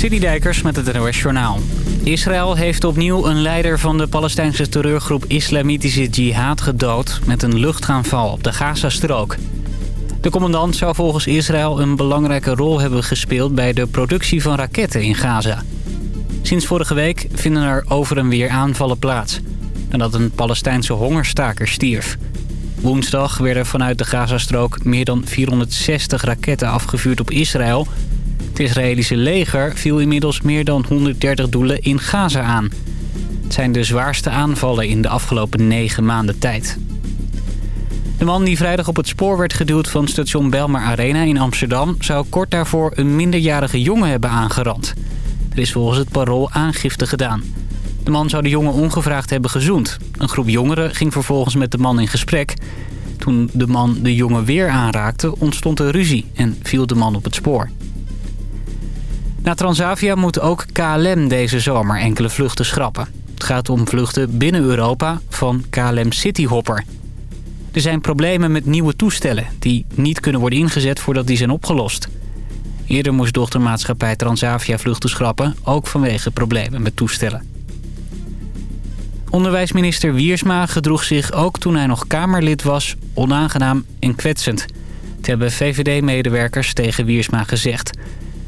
Dijkers met het NOS Journaal. Israël heeft opnieuw een leider van de Palestijnse terreurgroep Islamitische Jihad gedood... met een luchtaanval op de Gazastrook. De commandant zou volgens Israël een belangrijke rol hebben gespeeld... bij de productie van raketten in Gaza. Sinds vorige week vinden er over en weer aanvallen plaats... nadat een Palestijnse hongerstaker stierf. Woensdag werden vanuit de Gazastrook meer dan 460 raketten afgevuurd op Israël... Het Israëlische leger viel inmiddels meer dan 130 doelen in Gaza aan. Het zijn de zwaarste aanvallen in de afgelopen negen maanden tijd. De man die vrijdag op het spoor werd geduwd van station Belmar Arena in Amsterdam... zou kort daarvoor een minderjarige jongen hebben aangerand. Er is volgens het parool aangifte gedaan. De man zou de jongen ongevraagd hebben gezoend. Een groep jongeren ging vervolgens met de man in gesprek. Toen de man de jongen weer aanraakte ontstond er ruzie en viel de man op het spoor. Na Transavia moet ook KLM deze zomer enkele vluchten schrappen. Het gaat om vluchten binnen Europa van KLM Cityhopper. Er zijn problemen met nieuwe toestellen die niet kunnen worden ingezet voordat die zijn opgelost. Eerder moest dochtermaatschappij Transavia vluchten schrappen, ook vanwege problemen met toestellen. Onderwijsminister Wiersma gedroeg zich ook toen hij nog Kamerlid was onaangenaam en kwetsend. Het hebben VVD-medewerkers tegen Wiersma gezegd.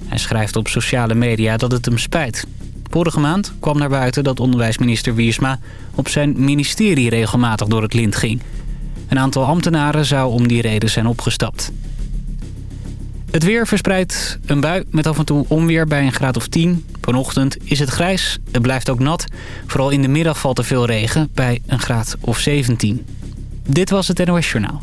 Hij schrijft op sociale media dat het hem spijt. Vorige maand kwam naar buiten dat onderwijsminister Wiersma op zijn ministerie regelmatig door het lint ging. Een aantal ambtenaren zou om die reden zijn opgestapt. Het weer verspreidt een bui met af en toe onweer bij een graad of 10. Vanochtend is het grijs, het blijft ook nat. Vooral in de middag valt er veel regen bij een graad of 17. Dit was het NOS Journaal.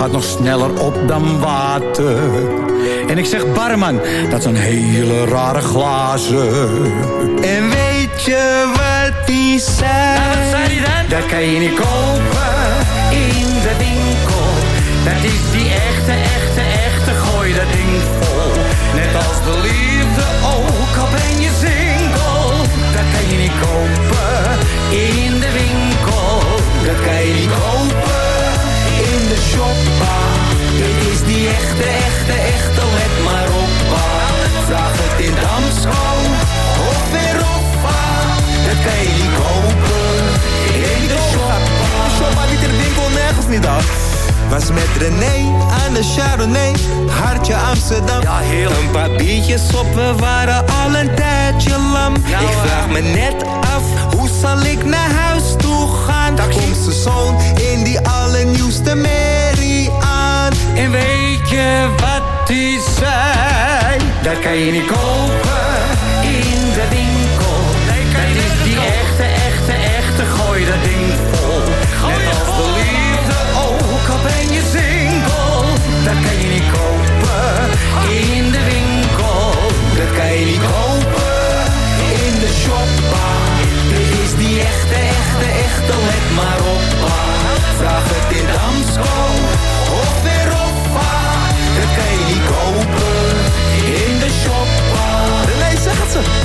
Gaat nog sneller op dan water. En ik zeg barman, dat zijn hele rare glazen. En weet je wat die zei? Nou, wat zei die dan? Dat kan je niet kopen in de winkel. Dat is die echte, echte, echte, gooi dat ding vol. Net als de liefde ook, al ben je single. Dat kan je niet kopen in de winkel. Dat kan je niet kopen shoppa. Dit is die echte, echte, echte, let maar op. Vraag het in Damsko of in Roffa. Dat kan je niet kopen in de shoppa. Shoppa niet in de winkel, nergens niet af. Was met René aan de Chardonnay, hartje Amsterdam. Ja, heerlijk. Een paar biertjes op, we waren al een tijdje lam. Ja, ik vraag me net af, hoe zal ik naar huis toe gaan? Taxi. Komt zijn zoon in die allernieuwste aan. En weet je wat die zei? Dat kan je niet kopen in de winkel. dat is die echte, echte, echte, gooi dat ding vol. Net als de liefde ook, al ben je single. Dat kan je niet kopen in de winkel. Dat kan je niet kopen in de shoppa. Dit is die echte, echte, echte, let maar op. pa. Vraag het in Damsko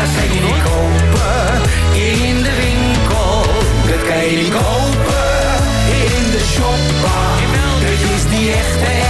Dat kan je niet kopen in de winkel. Dat kan je niet kopen in de shoppa. Dit is die echte,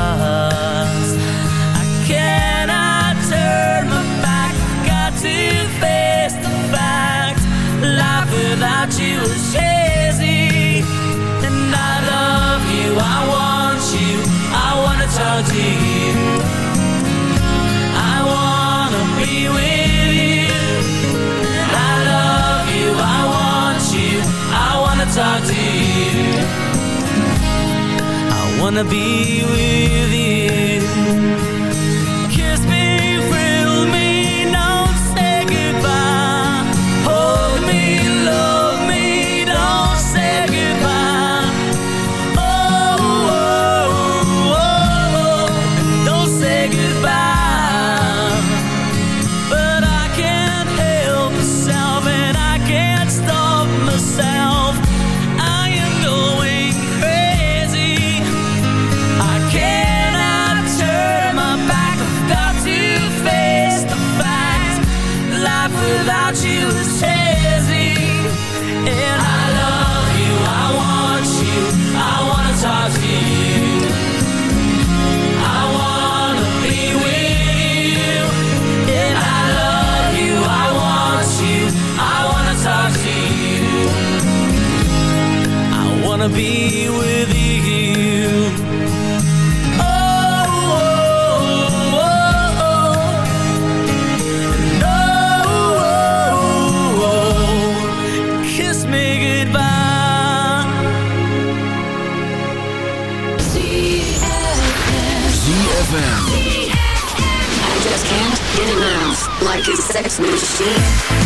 wanna be with you. Like a sex machine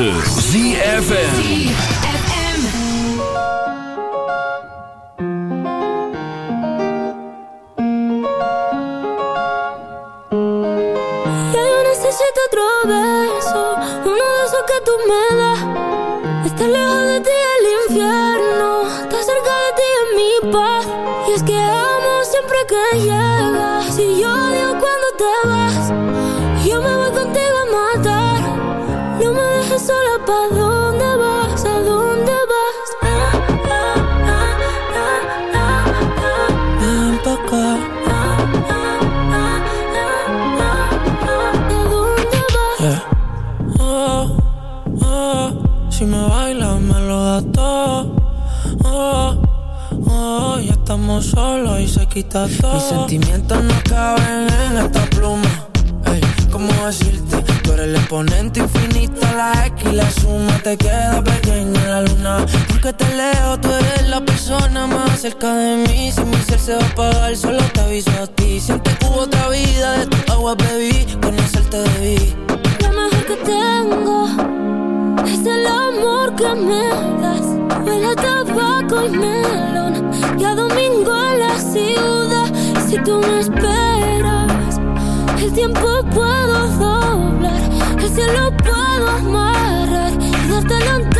9. monedas. Tabaco y melón. Ya domingo en la ciudad. Si tú me esperas, el tiempo puedo doblar. El cielo puedo amarrar y darte la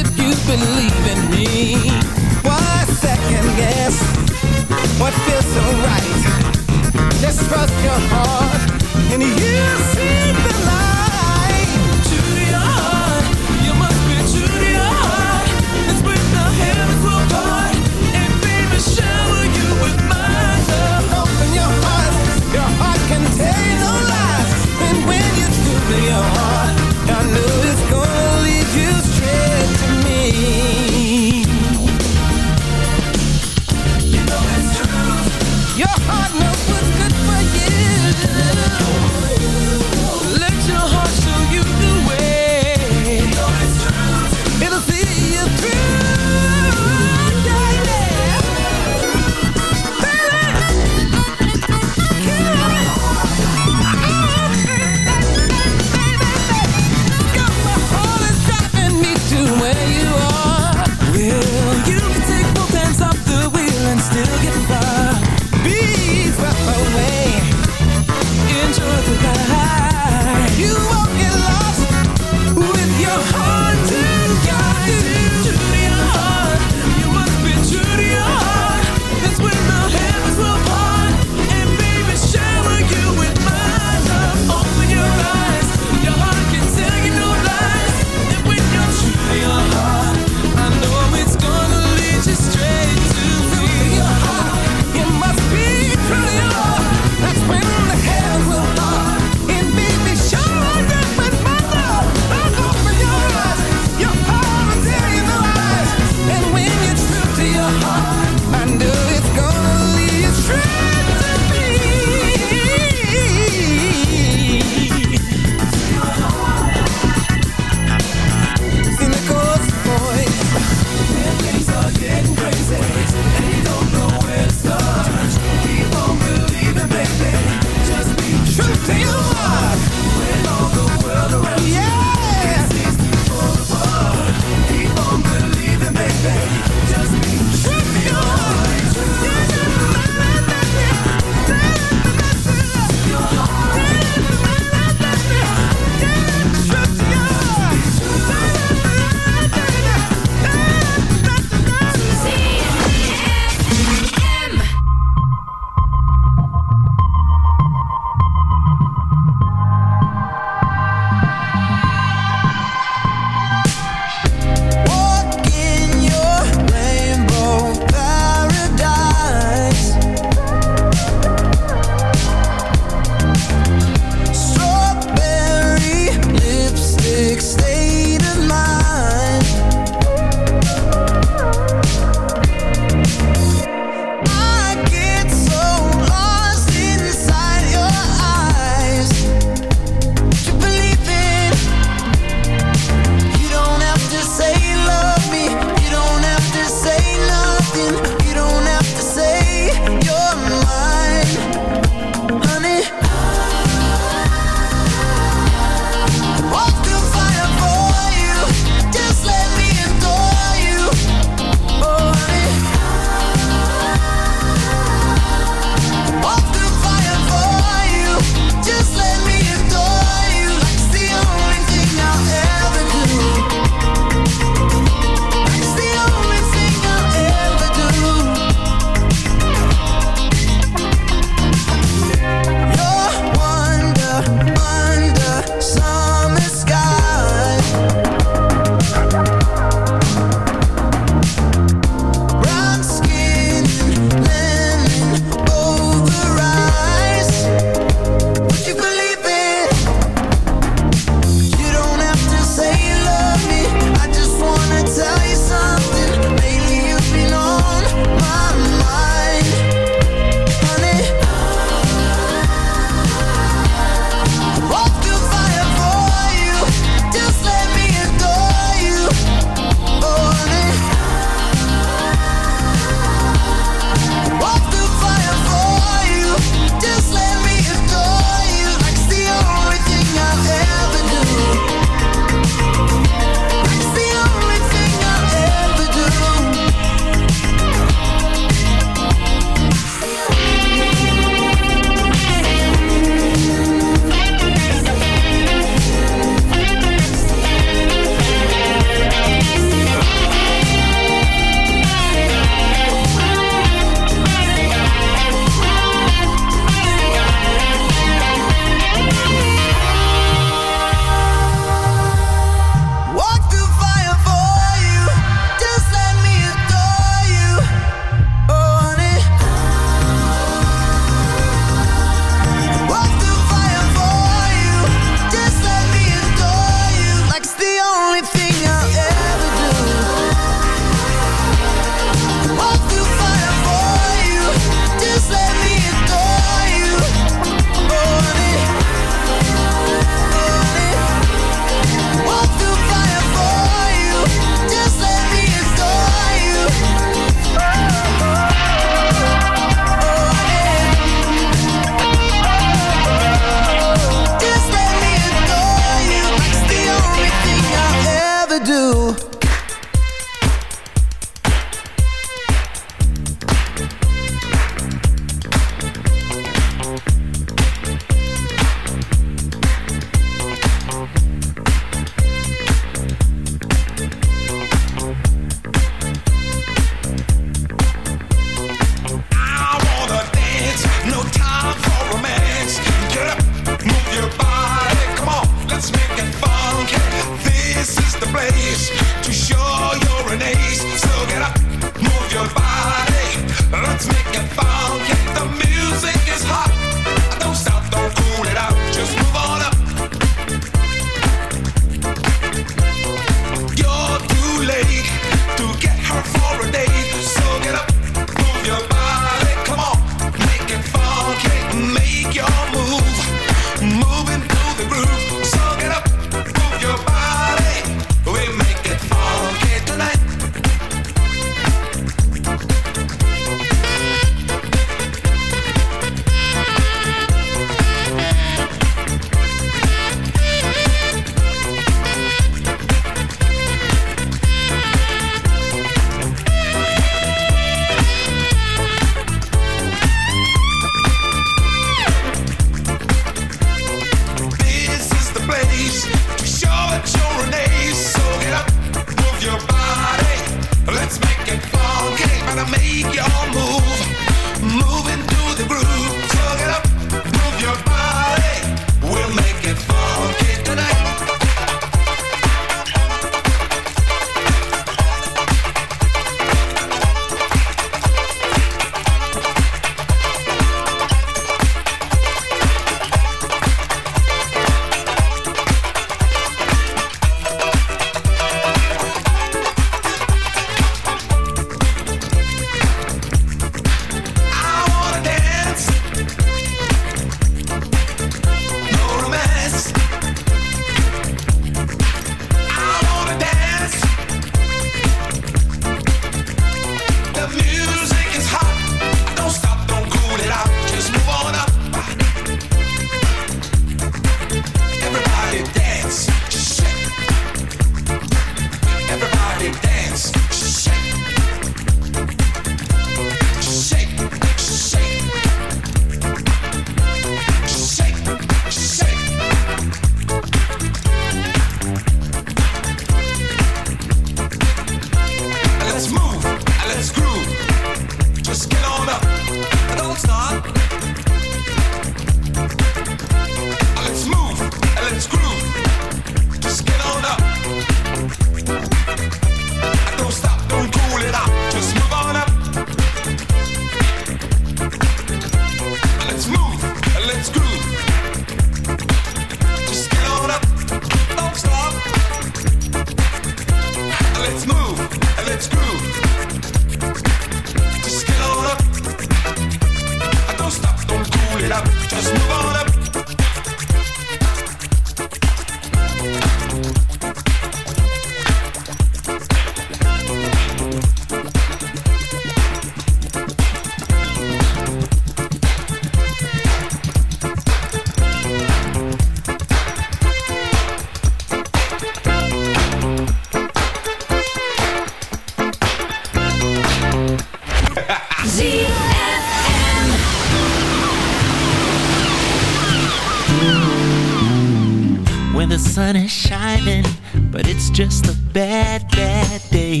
just a bad, bad day.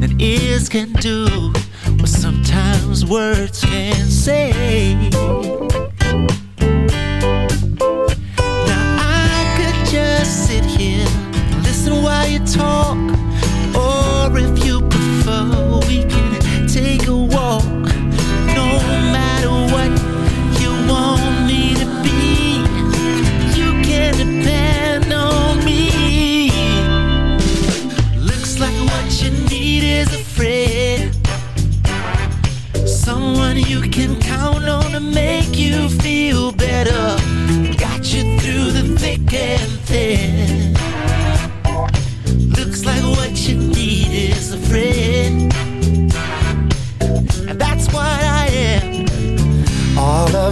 That ears can do what sometimes words can say.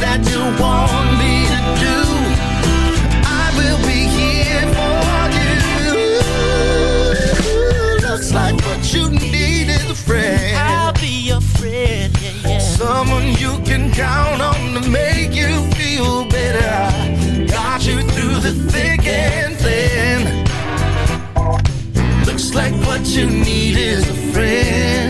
that you want me to do. I will be here for you. Looks like what you need is a friend. I'll be your friend. Someone you can count on to make you feel better. You through the thick and thin. Looks like what you need is a friend